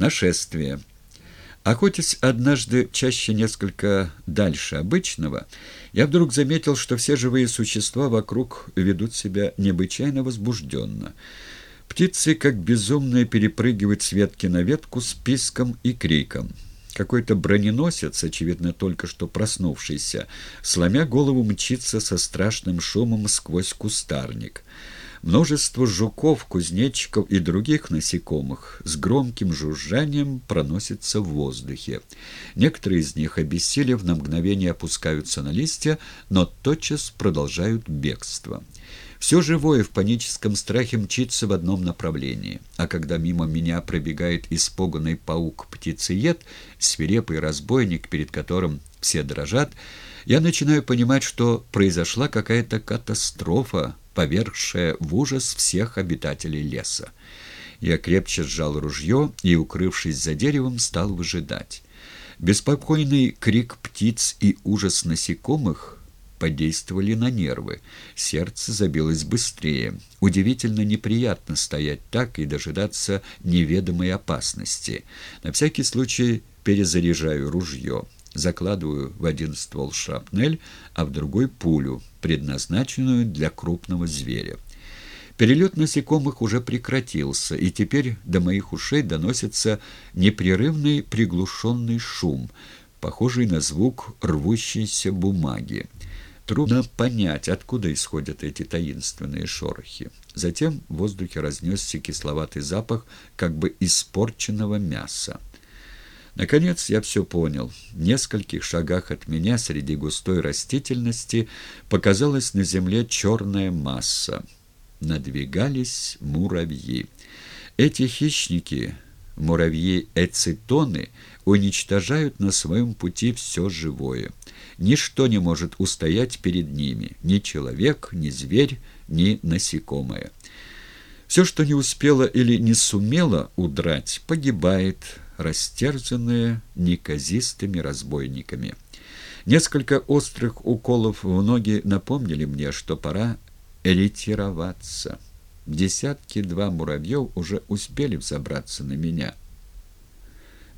Нашествие. Охотясь однажды чаще несколько дальше обычного, я вдруг заметил, что все живые существа вокруг ведут себя необычайно возбужденно. Птицы, как безумные, перепрыгивают с ветки на ветку с писком и криком. Какой-то броненосец, очевидно, только что проснувшийся, сломя голову мчится со страшным шумом сквозь кустарник. Множество жуков, кузнечиков и других насекомых с громким жужжанием проносятся в воздухе. Некоторые из них, обессилев, на мгновение опускаются на листья, но тотчас продолжают бегство. Все живое в паническом страхе мчится в одном направлении, а когда мимо меня пробегает испуганный паук-птицеед, свирепый разбойник, перед которым все дрожат, я начинаю понимать, что произошла какая-то катастрофа, повергшая в ужас всех обитателей леса. Я крепче сжал ружье и, укрывшись за деревом, стал выжидать. Беспокойный крик птиц и ужас насекомых подействовали на нервы. Сердце забилось быстрее. Удивительно неприятно стоять так и дожидаться неведомой опасности. На всякий случай перезаряжаю ружье. Закладываю в один ствол шрапнель, а в другой пулю, предназначенную для крупного зверя. Перелет насекомых уже прекратился, и теперь до моих ушей доносится непрерывный приглушенный шум, похожий на звук рвущейся бумаги. Трудно понять, откуда исходят эти таинственные шорохи. Затем в воздухе разнесся кисловатый запах как бы испорченного мяса. Наконец я все понял. В нескольких шагах от меня среди густой растительности показалась на земле черная масса. Надвигались муравьи. Эти хищники, муравьи-эцитоны, уничтожают на своем пути все живое. Ничто не может устоять перед ними, ни человек, ни зверь, ни насекомое. Все, что не успело или не сумело удрать, погибает, растерзанные неказистыми разбойниками. Несколько острых уколов в ноги напомнили мне, что пора ретироваться. Десятки-два муравьев уже успели взобраться на меня.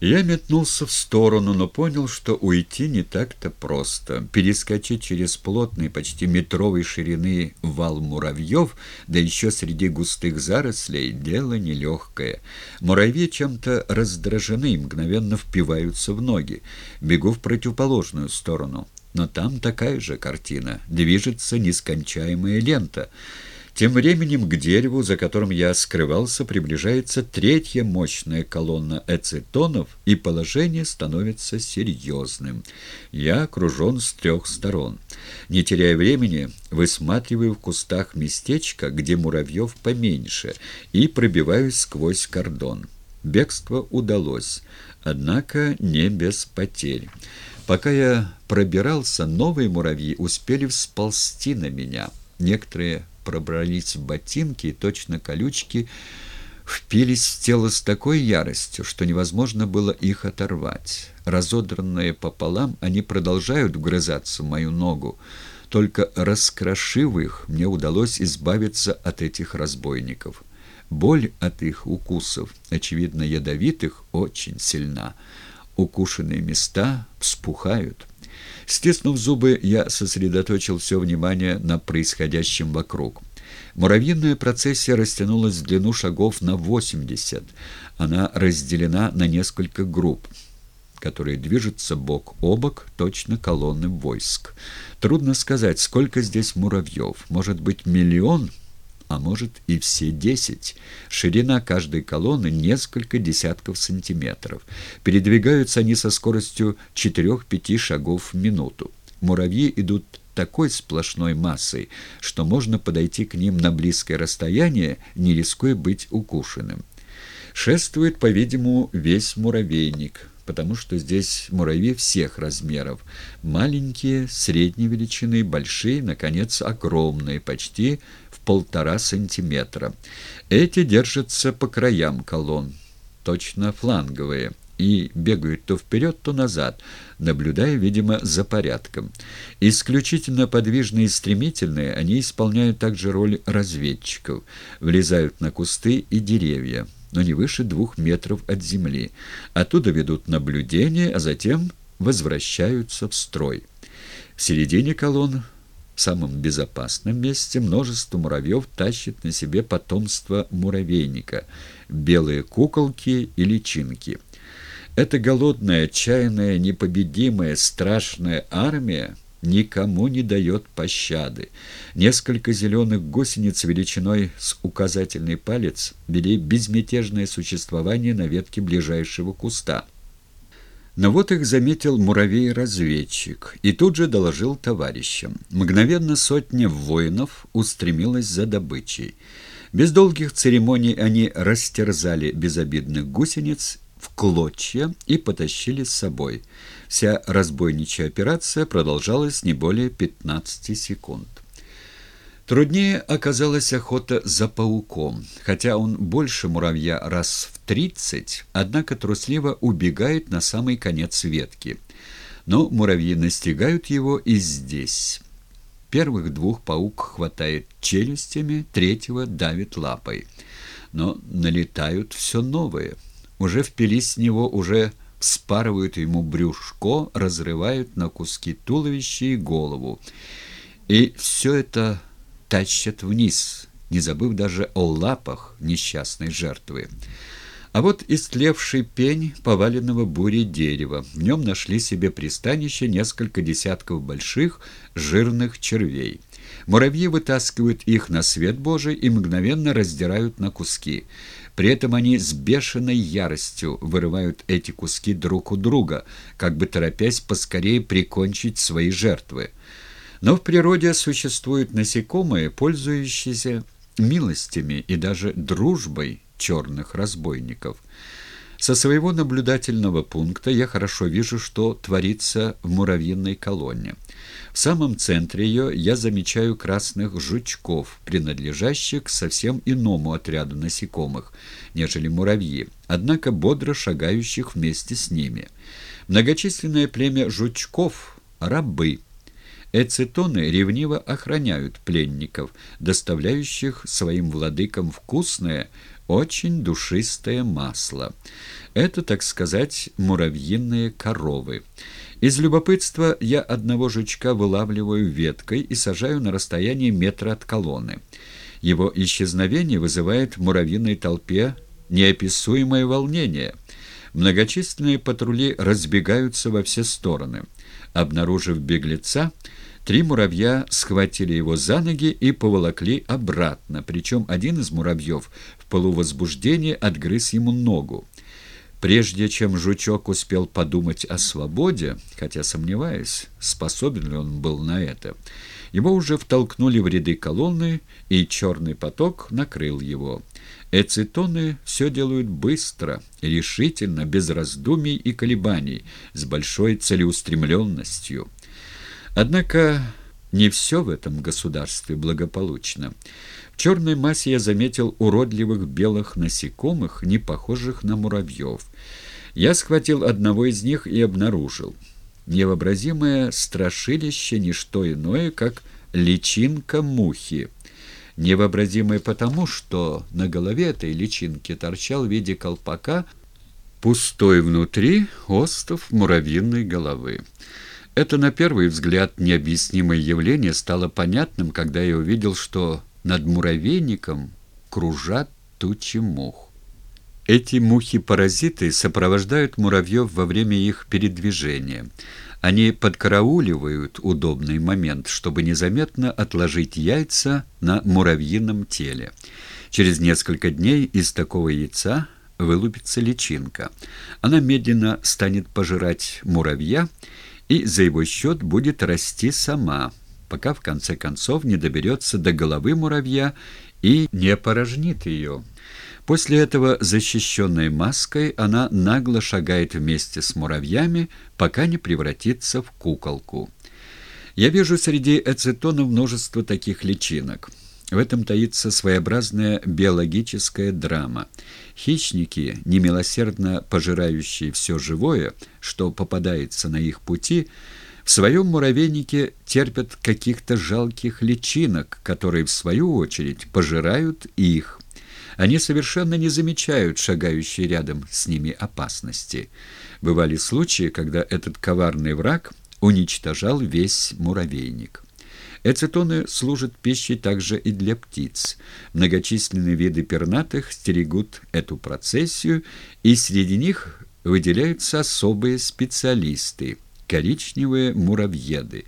Я метнулся в сторону, но понял, что уйти не так-то просто. Перескочить через плотный, почти метровой ширины вал муравьев, да еще среди густых зарослей, дело нелегкое. Муравьи чем-то раздражены и мгновенно впиваются в ноги. Бегу в противоположную сторону. Но там такая же картина. Движется нескончаемая лента. Тем временем к дереву, за которым я скрывался, приближается третья мощная колонна эцетонов, и положение становится серьезным. Я окружен с трех сторон. Не теряя времени, высматриваю в кустах местечко, где муравьев поменьше, и пробиваюсь сквозь кордон. Бегство удалось, однако не без потерь. Пока я пробирался, новые муравьи успели всползти на меня. Некоторые пробрались в ботинки, и точно колючки впились в тело с такой яростью, что невозможно было их оторвать. Разодранные пополам, они продолжают вгрызаться в мою ногу. Только раскрошив их, мне удалось избавиться от этих разбойников. Боль от их укусов, очевидно ядовитых, очень сильна. Укушенные места вспухают. Стиснув зубы, я сосредоточил все внимание на происходящем вокруг. Муравьиная процессия растянулась в длину шагов на 80. Она разделена на несколько групп, которые движутся бок о бок, точно колонны войск. Трудно сказать, сколько здесь муравьев. Может быть, миллион а может и все десять. Ширина каждой колонны несколько десятков сантиметров. Передвигаются они со скоростью 4-5 шагов в минуту. Муравьи идут такой сплошной массой, что можно подойти к ним на близкое расстояние, не рискуя быть укушенным. Шествует, по-видимому, весь муравейник, потому что здесь муравьи всех размеров. Маленькие, средней величины, большие, наконец, огромные, почти полтора сантиметра. Эти держатся по краям колонн, точно фланговые, и бегают то вперед, то назад, наблюдая, видимо, за порядком. Исключительно подвижные и стремительные, они исполняют также роль разведчиков, влезают на кусты и деревья. но не выше двух метров от земли. Оттуда ведут наблюдение, а затем возвращаются в строй. В середине колонн, в самом безопасном месте, множество муравьев тащит на себе потомство муравейника, белые куколки и личинки. Эта голодная, отчаянная, непобедимая, страшная армия никому не дает пощады. Несколько зеленых гусениц величиной с указательный палец вели безмятежное существование на ветке ближайшего куста. Но вот их заметил муравей-разведчик и тут же доложил товарищам. Мгновенно сотня воинов устремилась за добычей. Без долгих церемоний они растерзали безобидных гусениц в клочья и потащили с собой. Вся разбойничья операция продолжалась не более 15 секунд. Труднее оказалась охота за пауком, хотя он больше муравья раз в тридцать, однако трусливо убегает на самый конец ветки. Но муравьи настигают его и здесь. Первых двух паук хватает челюстями, третьего давит лапой. Но налетают все новые. Уже впились с него, уже вспарывают ему брюшко, разрывают на куски туловище и голову. И все это тащат вниз, не забыв даже о лапах несчастной жертвы. А вот истлевший пень поваленного бурей дерева. В нем нашли себе пристанище несколько десятков больших жирных червей. Муравьи вытаскивают их на свет Божий и мгновенно раздирают на куски. При этом они с бешеной яростью вырывают эти куски друг у друга, как бы торопясь поскорее прикончить свои жертвы. Но в природе существуют насекомые, пользующиеся милостями и даже дружбой черных разбойников. Со своего наблюдательного пункта я хорошо вижу, что творится в муравьиной колонне. В самом центре ее я замечаю красных жучков, принадлежащих совсем иному отряду насекомых, нежели муравьи, однако бодро шагающих вместе с ними. Многочисленное племя жучков – рабы – Эцетоны ревниво охраняют пленников, доставляющих своим владыкам вкусное, очень душистое масло. Это, так сказать, муравьиные коровы. Из любопытства я одного жучка вылавливаю веткой и сажаю на расстоянии метра от колонны. Его исчезновение вызывает в муравьиной толпе неописуемое волнение. Многочисленные патрули разбегаются во все стороны. Обнаружив беглеца, Три муравья схватили его за ноги и поволокли обратно, причем один из муравьев в полувозбуждении отгрыз ему ногу. Прежде чем жучок успел подумать о свободе, хотя сомневаюсь, способен ли он был на это, его уже втолкнули в ряды колонны, и черный поток накрыл его. Эцитоны все делают быстро, решительно, без раздумий и колебаний, с большой целеустремленностью. Однако не все в этом государстве благополучно. В черной массе я заметил уродливых белых насекомых, не похожих на муравьев. Я схватил одного из них и обнаружил. Невообразимое страшилище – не что иное, как личинка мухи. Невообразимое потому, что на голове этой личинки торчал в виде колпака пустой внутри остов муравьиной головы. Это, на первый взгляд, необъяснимое явление стало понятным, когда я увидел, что над муравейником кружат тучи мух. Эти мухи-паразиты сопровождают муравьев во время их передвижения. Они подкарауливают удобный момент, чтобы незаметно отложить яйца на муравьином теле. Через несколько дней из такого яйца вылупится личинка. Она медленно станет пожирать муравья и за его счет будет расти сама, пока в конце концов не доберется до головы муравья и не опорожнит ее. После этого, защищенной маской, она нагло шагает вместе с муравьями, пока не превратится в куколку. Я вижу среди эцетонов множество таких личинок. В этом таится своеобразная биологическая драма. Хищники, немилосердно пожирающие все живое, что попадается на их пути, в своем муравейнике терпят каких-то жалких личинок, которые, в свою очередь, пожирают их. Они совершенно не замечают шагающей рядом с ними опасности. Бывали случаи, когда этот коварный враг уничтожал весь муравейник. Эцетоны служат пищей также и для птиц. Многочисленные виды пернатых стерегут эту процессию, и среди них выделяются особые специалисты – коричневые муравьеды.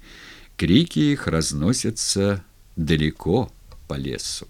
Крики их разносятся далеко по лесу.